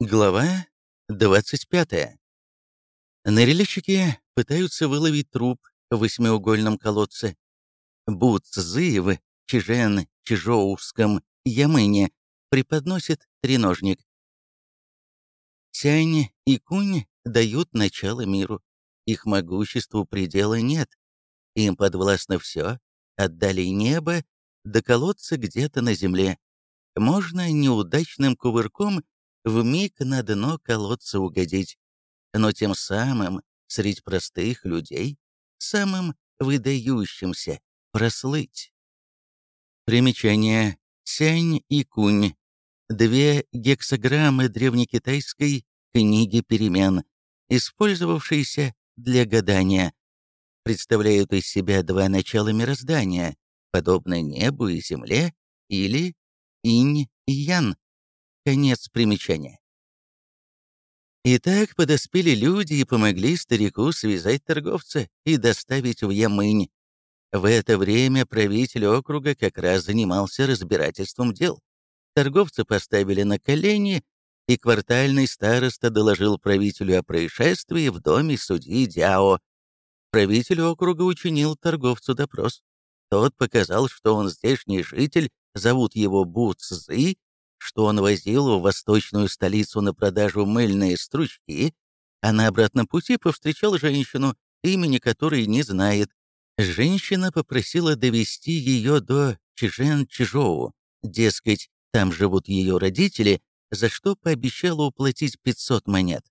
Глава 25. Ныряльщики пытаются выловить труп в восьмиугольном колодце. Буцзы в Чижен-Чижоуском Ямыне преподносит треножник. Сянь и Кунь дают начало миру. Их могуществу предела нет. Им подвластно все, отдали небо до колодца где-то на земле. Можно неудачным кувырком в миг на дно колодца угодить, но тем самым среди простых людей самым выдающимся прослыть. Примечание. Сянь и кунь. Две гексограммы древнекитайской книги перемен, использовавшиеся для гадания, представляют из себя два начала мироздания, подобно небу и земле, или инь и ян, Конец примечания. Итак, подоспели люди и помогли старику связать торговца и доставить в Ямынь. В это время правитель округа как раз занимался разбирательством дел. Торговца поставили на колени, и квартальный староста доложил правителю о происшествии в доме судьи Дяо. Правитель округа учинил торговцу допрос. Тот показал, что он здешний житель, зовут его Бу Цзы, что он возил в восточную столицу на продажу мыльные стручки, а на обратном пути повстречал женщину, имени которой не знает. Женщина попросила довести ее до Чижен-Чижоу, дескать, там живут ее родители, за что пообещала уплатить 500 монет.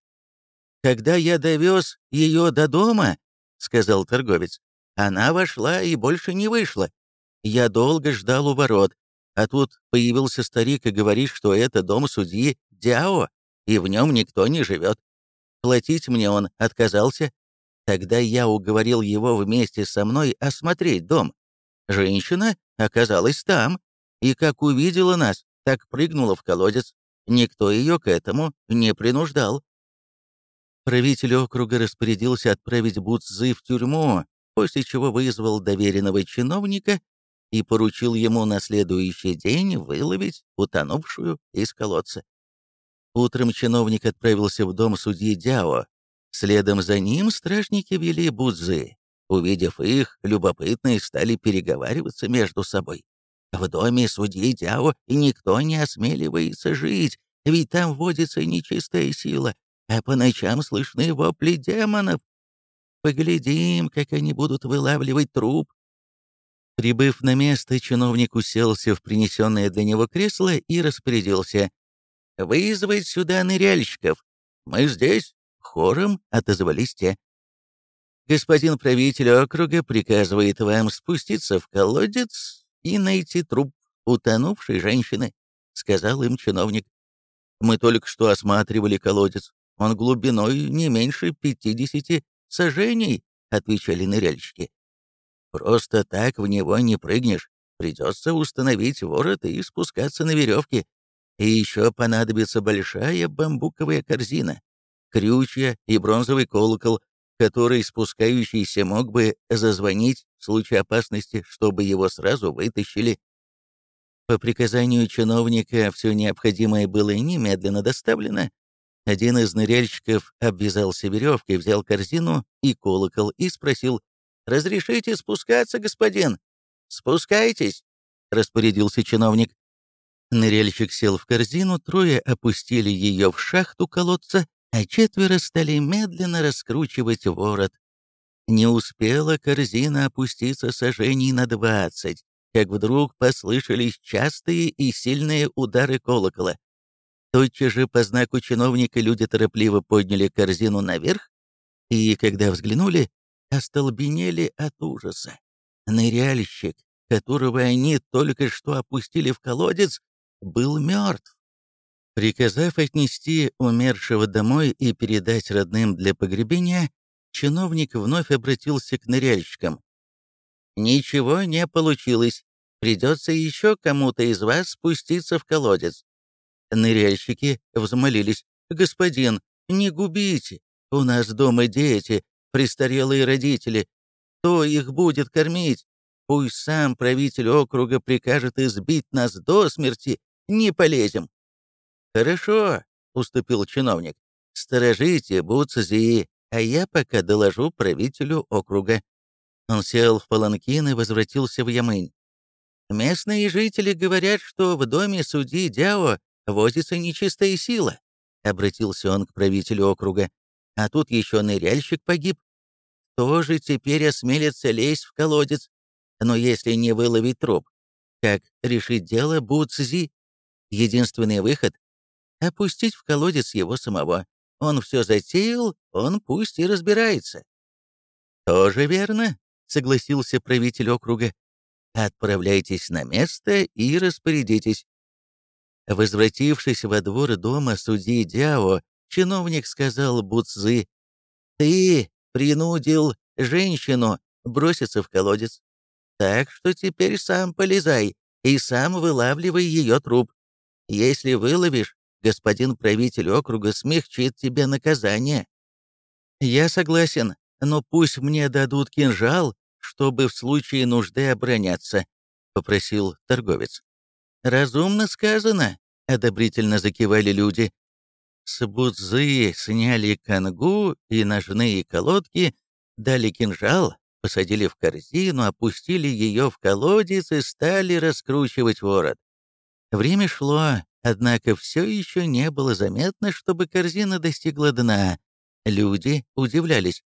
«Когда я довез ее до дома, — сказал торговец, — она вошла и больше не вышла. Я долго ждал у ворот, а тут появился старик и говорит, что это дом судьи Дяо, и в нем никто не живет. Платить мне он отказался. Тогда я уговорил его вместе со мной осмотреть дом. Женщина оказалась там, и как увидела нас, так прыгнула в колодец. Никто ее к этому не принуждал. Правитель округа распорядился отправить Буцзы в тюрьму, после чего вызвал доверенного чиновника и поручил ему на следующий день выловить утонувшую из колодца. Утром чиновник отправился в дом судьи Дяо. Следом за ним стражники вели Будзы. Увидев их, любопытные стали переговариваться между собой. В доме судьи Дяо никто не осмеливается жить, ведь там водится нечистая сила, а по ночам слышны вопли демонов. Поглядим, как они будут вылавливать труп Прибыв на место, чиновник уселся в принесенное для него кресло и распорядился. «Вызвать сюда ныряльщиков. Мы здесь». Хором отозвались те. «Господин правитель округа приказывает вам спуститься в колодец и найти труп утонувшей женщины», — сказал им чиновник. «Мы только что осматривали колодец. Он глубиной не меньше пятидесяти сажений», — отвечали ныряльщики. Просто так в него не прыгнешь. Придется установить ворот и спускаться на веревке. И еще понадобится большая бамбуковая корзина, крючья и бронзовый колокол, который спускающийся мог бы зазвонить в случае опасности, чтобы его сразу вытащили. По приказанию чиновника все необходимое было немедленно доставлено. Один из ныряльщиков обвязался веревкой, взял корзину и колокол и спросил, «Разрешите спускаться, господин?» «Спускайтесь», — распорядился чиновник. Ныряльщик сел в корзину, трое опустили ее в шахту колодца, а четверо стали медленно раскручивать ворот. Не успела корзина опуститься сожжений на двадцать, как вдруг послышались частые и сильные удары колокола. Тотчас же по знаку чиновника люди торопливо подняли корзину наверх, и, когда взглянули, остолбенели от ужаса. Ныряльщик, которого они только что опустили в колодец, был мертв. Приказав отнести умершего домой и передать родным для погребения, чиновник вновь обратился к ныряльщикам. «Ничего не получилось. Придется еще кому-то из вас спуститься в колодец». Ныряльщики взмолились. «Господин, не губите. У нас дома дети, престарелые родители. Кто их будет кормить? Пусть сам правитель округа прикажет избить нас до смерти, не полезем. Хорошо, уступил чиновник. «Сторожите Буцзи, а я пока доложу правителю округа». Он сел в паланкин и возвратился в Ямынь. «Местные жители говорят, что в доме судьи Дяо возится нечистая сила», — обратился он к правителю округа. «А тут еще ныряльщик погиб. Тоже теперь осмелится лезть в колодец? Но если не выловить труп, как решить дело Буцзи? Единственный выход — опустить в колодец его самого. Он все затеял, он пусть и разбирается. «Тоже верно», — согласился правитель округа. «Отправляйтесь на место и распорядитесь». Возвратившись во двор дома судьи Дяо, чиновник сказал Буцзы, «Ты принудил женщину броситься в колодец. Так что теперь сам полезай и сам вылавливай ее труп. Если выловишь, господин правитель округа смягчит тебе наказание. Я согласен, но пусть мне дадут кинжал, чтобы в случае нужды обороняться, попросил торговец. Разумно сказано, одобрительно закивали люди. С сняли кангу и ножные колодки, дали кинжал, посадили в корзину, опустили ее в колодец и стали раскручивать ворот. Время шло, однако все еще не было заметно, чтобы корзина достигла дна. Люди удивлялись.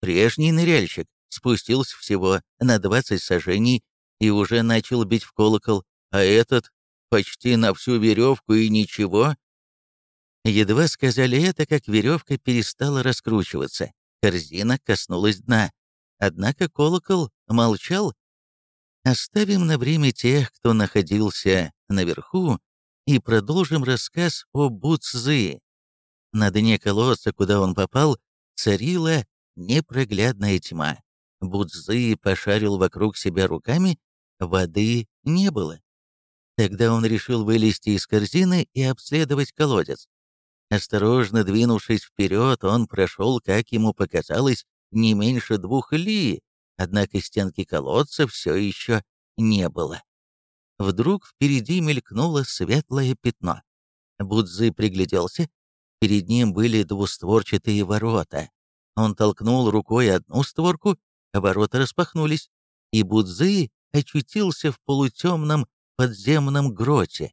Прежний ныряльщик спустился всего на 20 сажений и уже начал бить в колокол, а этот почти на всю веревку и ничего. Едва сказали это, как веревка перестала раскручиваться. Корзина коснулась дна. Однако колокол молчал. Оставим на время тех, кто находился наверху, и продолжим рассказ о Буцзы. На дне колодца, куда он попал, царила непроглядная тьма. Будзы пошарил вокруг себя руками, воды не было. Тогда он решил вылезти из корзины и обследовать колодец. Осторожно двинувшись вперед, он прошел, как ему показалось, не меньше двух ли, однако стенки колодца все еще не было. Вдруг впереди мелькнуло светлое пятно. Будзы пригляделся. Перед ним были двустворчатые ворота. Он толкнул рукой одну створку, ворота распахнулись, и Будзы очутился в полутемном подземном гроте.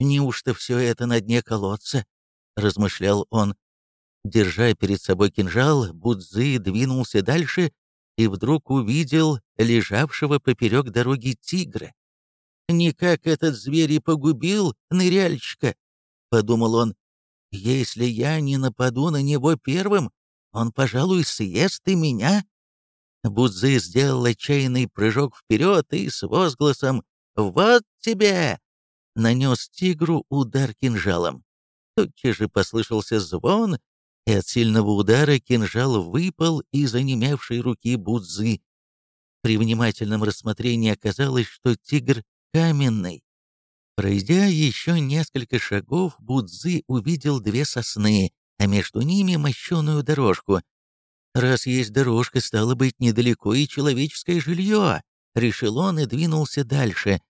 «Неужто все это на дне колодца?» — размышлял он. Держа перед собой кинжал, Будзы двинулся дальше и вдруг увидел лежавшего поперек дороги тигра. «Никак этот зверь и погубил ныряльщика», — подумал он. «Если я не нападу на него первым, он, пожалуй, съест и меня». Будзы сделал отчаянный прыжок вперед и с возгласом «Вот тебе!» нанес тигру удар кинжалом. Тотчас же послышался звон, и от сильного удара кинжал выпал из онемевшей руки Будзы. При внимательном рассмотрении оказалось, что тигр каменный. Пройдя еще несколько шагов, Будзы увидел две сосны, а между ними мощеную дорожку. Раз есть дорожка, стало быть, недалеко и человеческое жилье, решил он и двинулся дальше.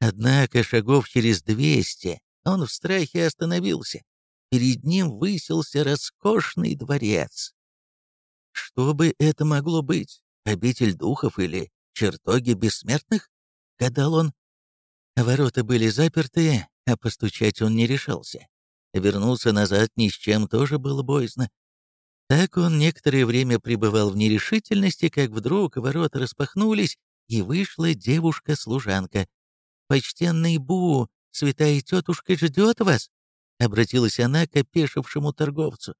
Однако шагов через двести он в страхе остановился. Перед ним высился роскошный дворец. Что бы это могло быть? Обитель духов или чертоги бессмертных? Гадал он. Ворота были заперты, а постучать он не решался. Вернуться назад ни с чем тоже было боязно. Так он некоторое время пребывал в нерешительности, как вдруг ворота распахнулись, и вышла девушка-служанка. «Почтенный Бу, святая тетушка ждет вас!» — обратилась она к опешившему торговцу.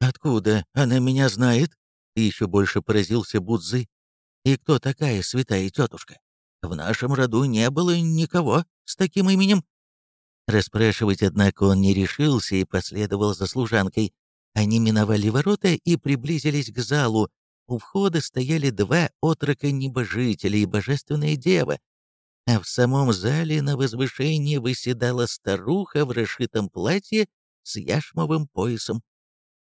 «Откуда она меня знает?» — еще больше поразился Будзы. «И кто такая святая тетушка?» В нашем роду не было никого с таким именем». Расспрашивать, однако, он не решился и последовал за служанкой. Они миновали ворота и приблизились к залу. У входа стояли два отрока-небожителя и божественная дева, а в самом зале на возвышении выседала старуха в расшитом платье с яшмовым поясом.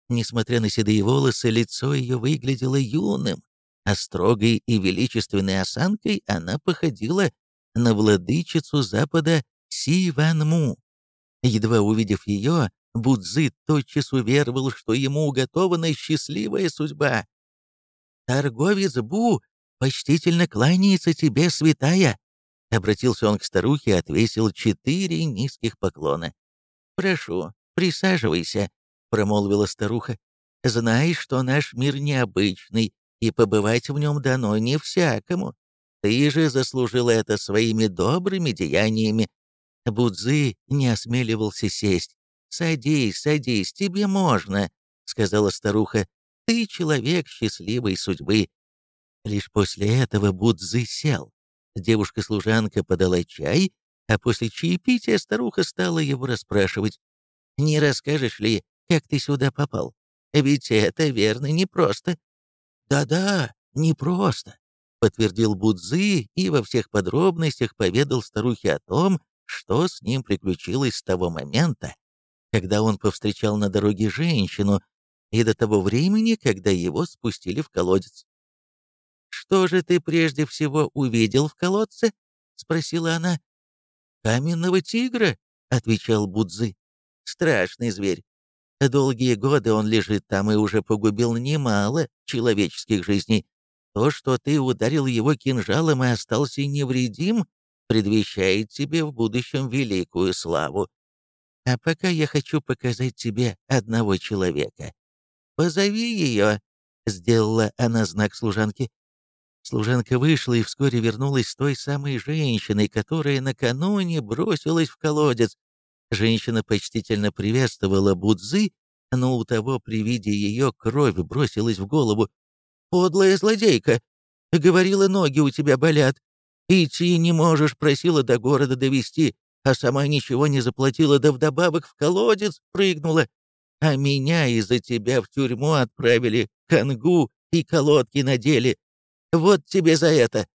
Несмотря на седые волосы, лицо ее выглядело юным а строгой и величественной осанкой она походила на владычицу Запада Си Ван Му. Едва увидев ее, Будзы тотчас уверовал, что ему уготована счастливая судьба. «Торговец Бу почтительно кланяется тебе, святая!» Обратился он к старухе и отвесил четыре низких поклона. «Прошу, присаживайся», — промолвила старуха. «Знай, что наш мир необычный, и побывать в нем дано не всякому. Ты же заслужил это своими добрыми деяниями». Будзы не осмеливался сесть. «Садись, садись, тебе можно», — сказала старуха. «Ты человек счастливой судьбы». Лишь после этого Будзы сел. Девушка-служанка подала чай, а после чаепития старуха стала его расспрашивать. «Не расскажешь ли, как ты сюда попал? Ведь это, верно, непросто». «Да-да, непросто», — подтвердил Будзы и во всех подробностях поведал старухе о том, что с ним приключилось с того момента, когда он повстречал на дороге женщину, и до того времени, когда его спустили в колодец. «Что же ты прежде всего увидел в колодце?» — спросила она. «Каменного тигра», — отвечал Будзы. «Страшный зверь. Долгие годы он лежит там и уже погубил немало человеческих жизней. То, что ты ударил его кинжалом и остался невредим, предвещает тебе в будущем великую славу. А пока я хочу показать тебе одного человека. Позови ее, — сделала она знак служанке. Служанка вышла и вскоре вернулась с той самой женщиной, которая накануне бросилась в колодец. Женщина почтительно приветствовала Будзы, но у того при виде ее кровь бросилась в голову. «Подлая злодейка! Говорила, ноги у тебя болят. Идти не можешь, просила до города довести а сама ничего не заплатила, да вдобавок в колодец прыгнула. А меня из-за тебя в тюрьму отправили, конгу и колодки надели. Вот тебе за это!»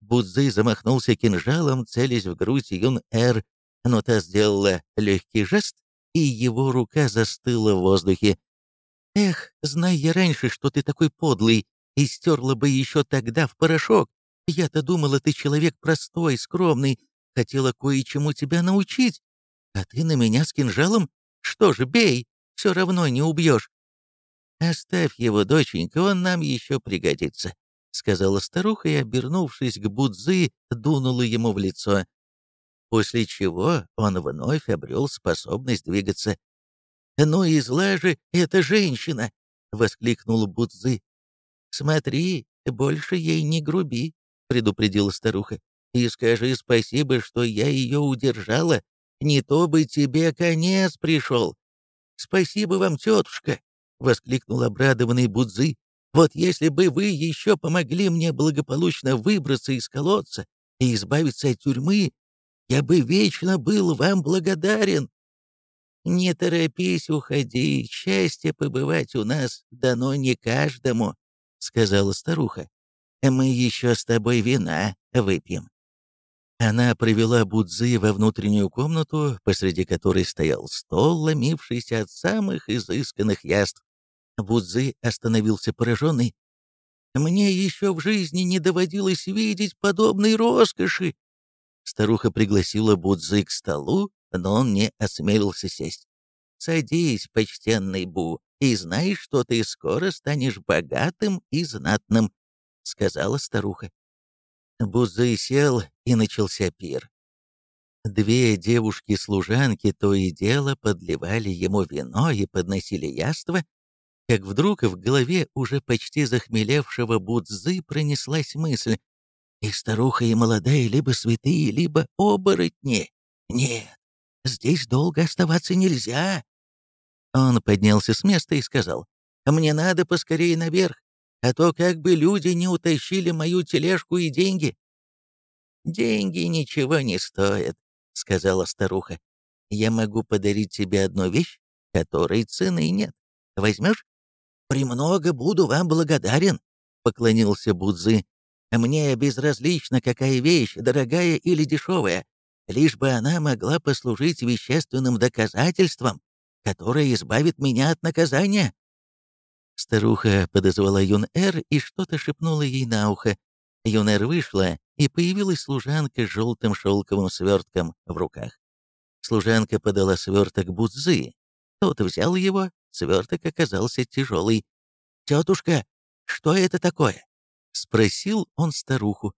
Будзы замахнулся кинжалом, целясь в грудь Юн-Эр, но та сделала легкий жест, и его рука застыла в воздухе. «Эх, знай я раньше, что ты такой подлый, и стерла бы еще тогда в порошок. Я-то думала, ты человек простой, скромный, Хотела кое-чему тебя научить. А ты на меня с кинжалом? Что же, бей, все равно не убьешь. Оставь его, доченька, он нам еще пригодится, — сказала старуха и, обернувшись к Будзы, дунула ему в лицо. После чего он вновь обрел способность двигаться. «Ну и зла же эта женщина!» — воскликнул Будзы. «Смотри, больше ей не груби», — предупредила старуха и скажи спасибо, что я ее удержала, не то бы тебе конец пришел. Спасибо вам, тетушка, — воскликнул обрадованный Будзы. Вот если бы вы еще помогли мне благополучно выбраться из колодца и избавиться от тюрьмы, я бы вечно был вам благодарен. Не торопись уходи, счастье побывать у нас дано не каждому, — сказала старуха. Мы еще с тобой вина выпьем. Она привела Будзы во внутреннюю комнату, посреди которой стоял стол, ломившийся от самых изысканных яств. Будзы остановился пораженный. «Мне еще в жизни не доводилось видеть подобной роскоши!» Старуха пригласила Будзы к столу, но он не осмелился сесть. «Садись, почтенный Бу, и знай, что ты скоро станешь богатым и знатным», — сказала старуха. Бузы сел, и начался пир. Две девушки-служанки то и дело подливали ему вино и подносили яство, как вдруг в голове уже почти захмелевшего Будзы пронеслась мысль «И старуха, и молодая либо святые, либо оборотни. Нет, здесь долго оставаться нельзя». Он поднялся с места и сказал «Мне надо поскорее наверх а то как бы люди не утащили мою тележку и деньги». «Деньги ничего не стоят», — сказала старуха. «Я могу подарить тебе одну вещь, которой цены нет. Возьмешь?» «Премного буду вам благодарен», — поклонился Будзы. «Мне безразлично, какая вещь, дорогая или дешевая, лишь бы она могла послужить вещественным доказательством, которое избавит меня от наказания». Старуха подозвала Юн-Эр и что-то шепнула ей на ухо. Юн-Эр вышла, и появилась служанка с желтым шелковым свертком в руках. Служанка подала сверток Будзы. Тот взял его, сверток оказался тяжелый. «Тетушка, что это такое?» — спросил он старуху.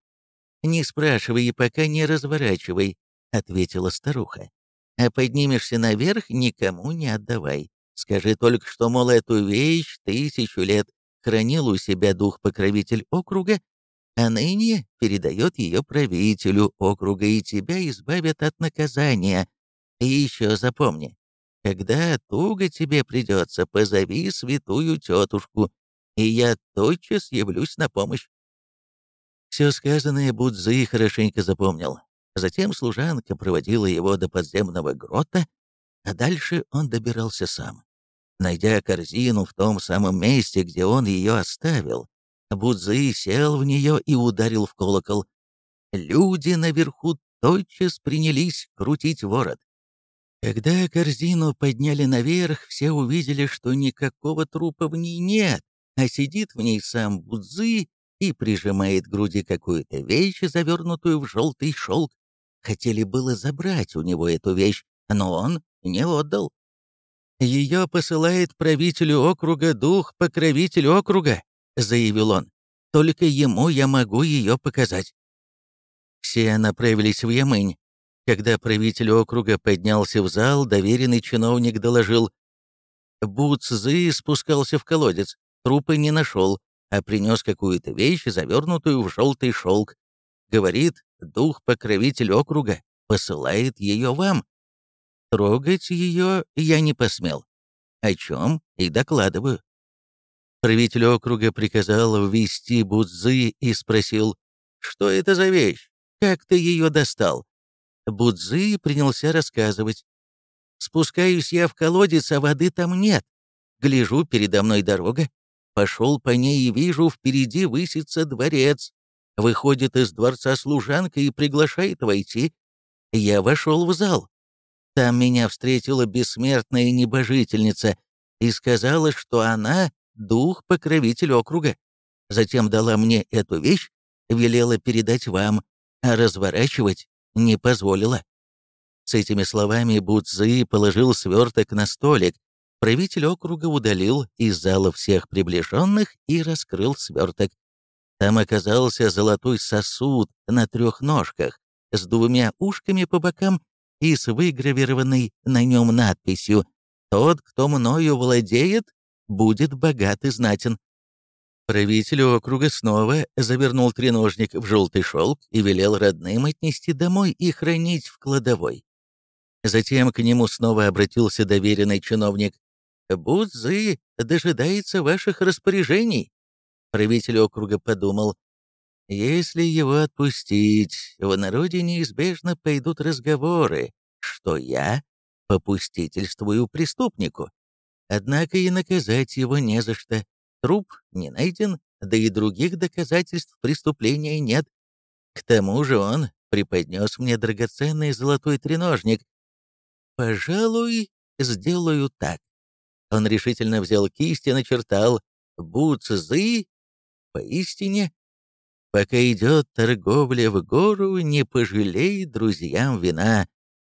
«Не спрашивай и пока не разворачивай», — ответила старуха. «А поднимешься наверх, никому не отдавай. Скажи только, что, мол, эту вещь тысячу лет хранил у себя дух-покровитель округа, а ныне передает ее правителю округа, и тебя избавят от наказания. И еще запомни, когда туго тебе придется, позови святую тетушку, и я тотчас явлюсь на помощь. Все сказанное Будзы хорошенько запомнил. Затем служанка проводила его до подземного грота, а дальше он добирался сам. Найдя корзину в том самом месте, где он ее оставил, Будзы сел в нее и ударил в колокол. Люди наверху тотчас принялись крутить ворот. Когда корзину подняли наверх, все увидели, что никакого трупа в ней нет, а сидит в ней сам Будзы и прижимает к груди какую-то вещь, завернутую в желтый шелк. Хотели было забрать у него эту вещь, но он не отдал. «Ее посылает правителю округа дух-покровитель округа», — заявил он. «Только ему я могу ее показать». Все направились в Ямынь. Когда правитель округа поднялся в зал, доверенный чиновник доложил. Буцзы спускался в колодец, трупа не нашел, а принес какую-то вещь, завернутую в желтый шелк. Говорит, дух-покровитель округа посылает ее вам. Трогать ее я не посмел. О чем и докладываю. Правитель округа приказал ввести Будзы и спросил, что это за вещь, как ты ее достал. Будзы принялся рассказывать. Спускаюсь я в колодец, а воды там нет. Гляжу, передо мной дорога, Пошел по ней и вижу, впереди высится дворец. Выходит из дворца служанка и приглашает войти. Я вошел в зал. Там меня встретила бессмертная небожительница и сказала, что она — дух-покровитель округа. Затем дала мне эту вещь, велела передать вам, а разворачивать не позволила. С этими словами Будзы положил сверток на столик, Правитель округа удалил из зала всех приближенных и раскрыл сверток. Там оказался золотой сосуд на трех ножках, с двумя ушками по бокам и с выгравированной на нем надписью «Тот, кто мною владеет, будет богат и знатен». Правитель округа снова завернул треножник в желтый шелк и велел родным отнести домой и хранить в кладовой. Затем к нему снова обратился доверенный чиновник. Будзы дожидается ваших распоряжений. Правитель округа подумал, если его отпустить, в народе неизбежно пойдут разговоры, что я попустительствую преступнику. Однако и наказать его не за что. Труп не найден, да и других доказательств преступления нет. К тому же он преподнес мне драгоценный золотой треножник. Пожалуй, сделаю так. Он решительно взял кисть и начертал «Буцзы» поистине. Пока идет торговля в гору, не пожалей друзьям вина.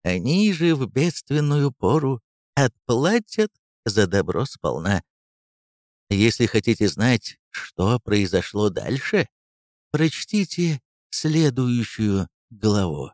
Они же в бедственную пору отплатят за добро сполна. Если хотите знать, что произошло дальше, прочтите следующую главу.